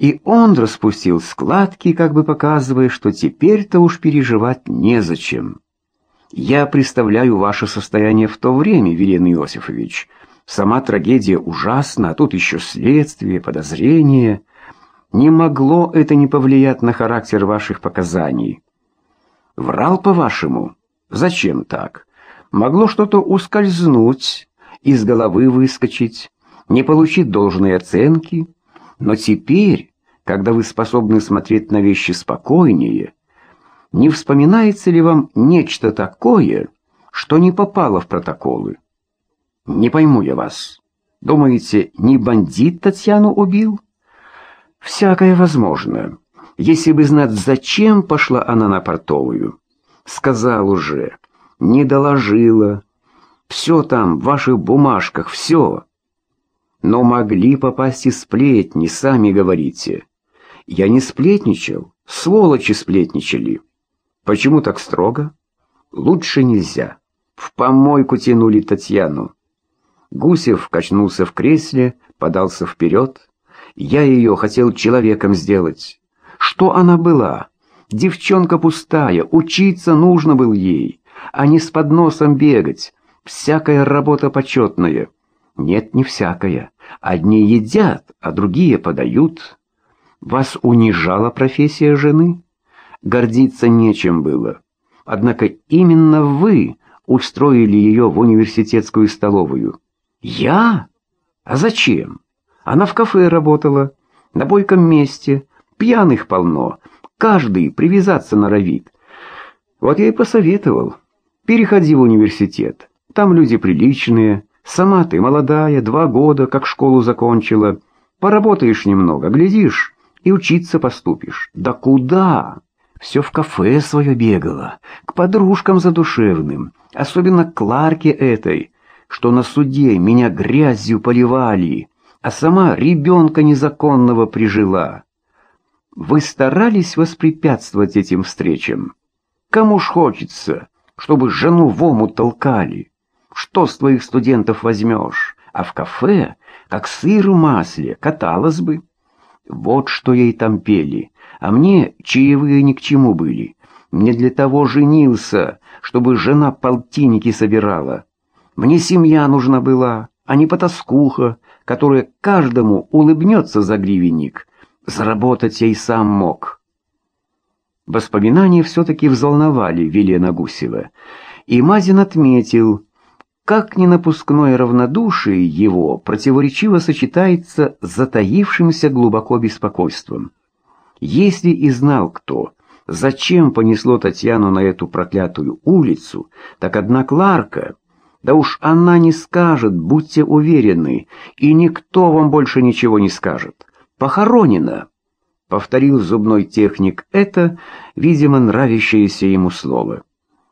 И он распустил складки, как бы показывая, что теперь-то уж переживать незачем. «Я представляю ваше состояние в то время, Велен Иосифович. Сама трагедия ужасна, а тут еще следствие, подозрения. Не могло это не повлиять на характер ваших показаний. Врал, по-вашему? Зачем так? Могло что-то ускользнуть, из головы выскочить, не получить должной оценки. Но теперь, когда вы способны смотреть на вещи спокойнее, не вспоминается ли вам нечто такое, что не попало в протоколы? Не пойму я вас. Думаете, не бандит Татьяну убил? Всякое возможно. Если бы знать, зачем пошла она на портовую. Сказал уже, не доложила. Все там, в ваших бумажках, все. Но могли попасть и сплетни, сами говорите. Я не сплетничал, сволочи сплетничали. Почему так строго? Лучше нельзя. В помойку тянули Татьяну. Гусев качнулся в кресле, подался вперед. Я ее хотел человеком сделать. Что она была? Девчонка пустая, учиться нужно было ей, а не с подносом бегать. Всякая работа почетная. Нет, не всякая. Одни едят, а другие подают. Вас унижала профессия жены? Гордиться нечем было. Однако именно вы устроили ее в университетскую столовую. Я? А зачем? Она в кафе работала, на бойком месте, пьяных полно, каждый привязаться норовит. Вот я и посоветовал. Переходи в университет, там люди приличные, сама ты молодая, два года, как школу закончила. Поработаешь немного, глядишь, и учиться поступишь. Да куда? Все в кафе свое бегала, к подружкам задушевным, особенно к Кларке этой, что на суде меня грязью поливали, а сама ребенка незаконного прижила. Вы старались воспрепятствовать этим встречам? Кому ж хочется, чтобы жену в омут толкали? Что с твоих студентов возьмешь? А в кафе, как сыр в масле, каталась бы. Вот что ей там пели, а мне чаевые ни к чему были. Мне для того женился, чтобы жена полтинники собирала. Мне семья нужна была, а не потаскуха, которая каждому улыбнется за гривенник. Заработать я и сам мог. Воспоминания все-таки взволновали Велена Гусева, и Мазин отметил, как ненапускное равнодушие его противоречиво сочетается с затаившимся глубоко беспокойством. Если и знал кто, зачем понесло Татьяну на эту проклятую улицу, так одна Кларка, да уж она не скажет, будьте уверены, и никто вам больше ничего не скажет. Похоронена, повторил зубной техник это, видимо, нравящееся ему слово.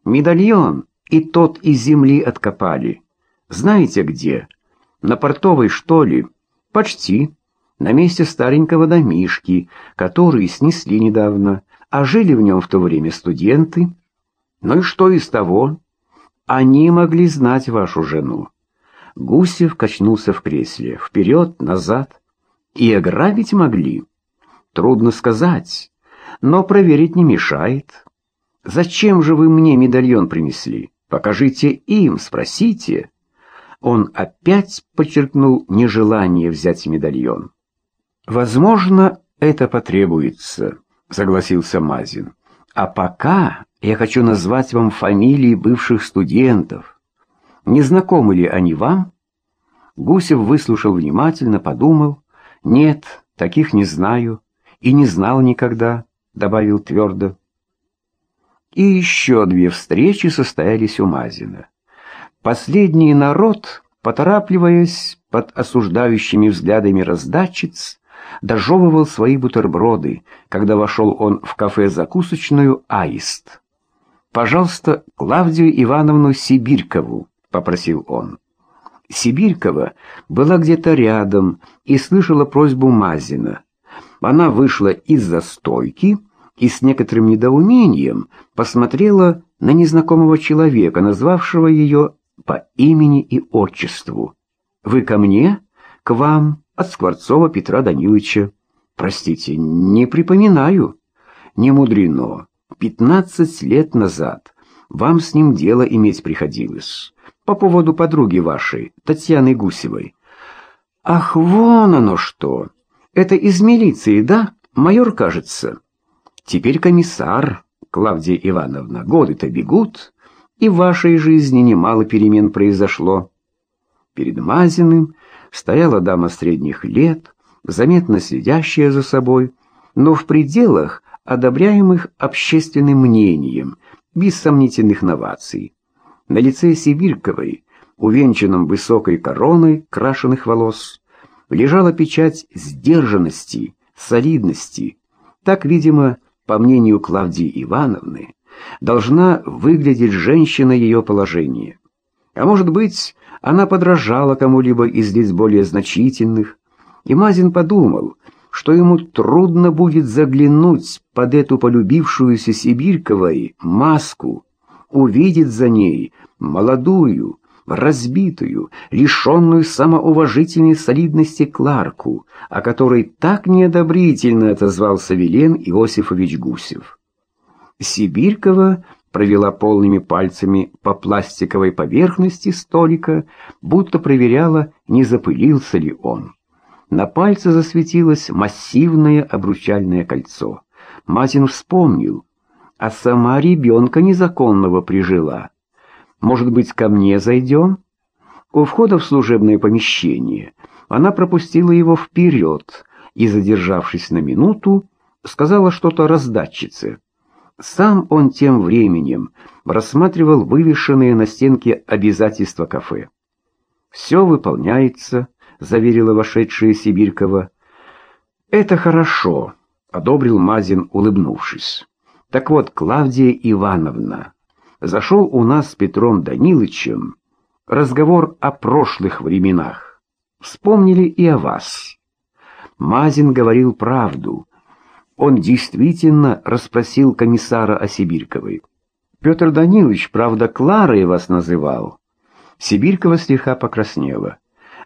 Медальон и тот из земли откопали. Знаете где? На портовой, что ли? Почти. На месте старенького домишки, который снесли недавно, а жили в нем в то время студенты. Ну и что из того? Они могли знать вашу жену. Гусев качнулся в кресле, вперед, назад. И ограбить могли. Трудно сказать, но проверить не мешает. Зачем же вы мне медальон принесли? Покажите им, спросите. Он опять подчеркнул нежелание взять медальон. Возможно, это потребуется, согласился Мазин. А пока я хочу назвать вам фамилии бывших студентов. Не знакомы ли они вам? Гусев выслушал внимательно, подумал. Нет, таких не знаю и не знал никогда, добавил твердо. И еще две встречи состоялись у Мазина. Последний народ, поторапливаясь под осуждающими взглядами раздатчиц, дожевывал свои бутерброды, когда вошел он в кафе-закусочную «Аист». «Пожалуйста, Клавдию Ивановну Сибирькову», — попросил он. Сибирькова была где-то рядом и слышала просьбу Мазина. Она вышла из-за стойки и с некоторым недоумением посмотрела на незнакомого человека, назвавшего ее по имени и отчеству. «Вы ко мне?» «К вам, от Скворцова Петра Даниловича. Простите, не припоминаю. Не мудрено. Пятнадцать лет назад вам с ним дело иметь приходилось. По поводу подруги вашей, Татьяны Гусевой. Ах, вон оно что! Это из милиции, да? Майор, кажется. Теперь комиссар, Клавдия Ивановна. Годы-то бегут, и в вашей жизни немало перемен произошло. Перед Мазиным стояла дама средних лет, заметно следящая за собой, но в пределах, одобряемых общественным мнением, без сомнительных новаций. На лице Сибирковой, увенчанном высокой короной крашеных волос, лежала печать сдержанности, солидности. Так, видимо, по мнению Клавдии Ивановны, должна выглядеть женщина ее положения. А может быть, она подражала кому-либо из лиц более значительных, и Мазин подумал, что ему трудно будет заглянуть под эту полюбившуюся Сибирьковой маску, увидеть за ней молодую, разбитую, лишенную самоуважительной солидности Кларку, о которой так неодобрительно отозвался Велен Иосифович Гусев. Сибирькова провела полными пальцами по пластиковой поверхности столика, будто проверяла, не запылился ли он. На пальце засветилось массивное обручальное кольцо. Мазин вспомнил, а сама ребенка незаконного прижила. Может быть, ко мне зайдем? У входа в служебное помещение она пропустила его вперед и, задержавшись на минуту, сказала что-то раздатчице. Сам он тем временем рассматривал вывешенные на стенке обязательства кафе. «Все выполняется», — заверила вошедшая Сибирькова. «Это хорошо», — одобрил Мазин, улыбнувшись. «Так вот, Клавдия Ивановна, зашел у нас с Петром Данилычем разговор о прошлых временах. Вспомнили и о вас. Мазин говорил правду. Он действительно расспросил комиссара о Сибирьковой. Петр Данилович, правда, Кларой вас называл. Сибирькова слегка покраснела.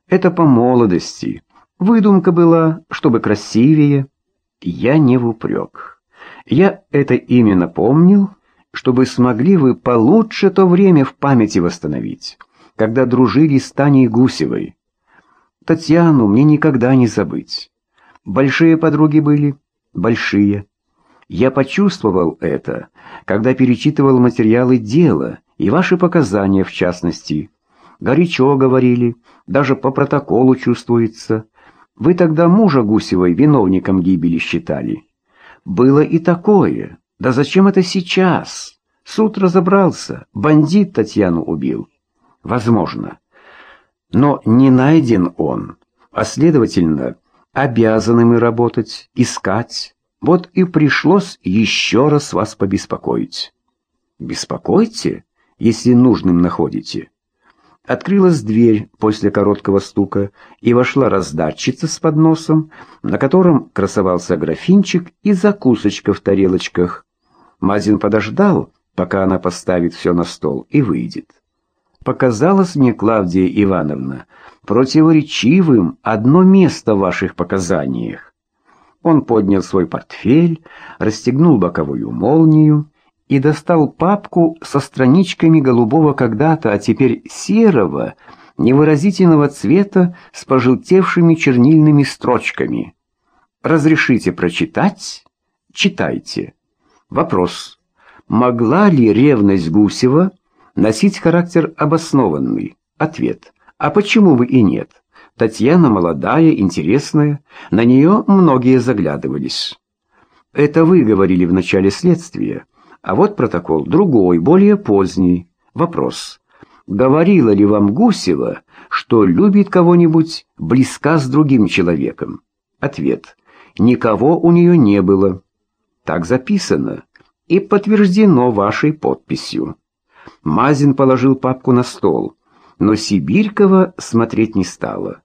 Это по молодости. Выдумка была, чтобы красивее. Я не в упрек. Я это именно помнил чтобы смогли вы получше то время в памяти восстановить, когда дружили с Таней Гусевой. Татьяну мне никогда не забыть. Большие подруги были, большие. Я почувствовал это, когда перечитывал материалы дела и ваши показания в частности. Горячо говорили, даже по протоколу чувствуется. Вы тогда мужа Гусевой виновником гибели считали. Было и такое. Да зачем это сейчас? Суд разобрался, бандит Татьяну убил. Возможно. Но не найден он, а следовательно, обязаны мы работать, искать. Вот и пришлось еще раз вас побеспокоить. Беспокойте, если нужным находите. Открылась дверь после короткого стука, и вошла раздатчица с подносом, на котором красовался графинчик и закусочка в тарелочках. Мазин подождал, пока она поставит все на стол, и выйдет. Показалось мне, Клавдия Ивановна, противоречивым одно место в ваших показаниях. Он поднял свой портфель, расстегнул боковую молнию и достал папку со страничками голубого когда-то, а теперь серого, невыразительного цвета с пожелтевшими чернильными строчками. «Разрешите прочитать? Читайте». Вопрос. Могла ли ревность Гусева носить характер обоснованный? Ответ. А почему бы и нет? Татьяна молодая, интересная, на нее многие заглядывались. Это вы говорили в начале следствия, а вот протокол другой, более поздний. Вопрос. Говорила ли вам Гусева, что любит кого-нибудь близка с другим человеком? Ответ. Никого у нее не было. Так записано и подтверждено вашей подписью. Мазин положил папку на стол, но Сибирькова смотреть не стала.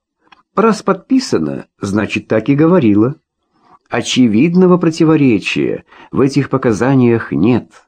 Раз подписано, значит, так и говорила. Очевидного противоречия в этих показаниях нет.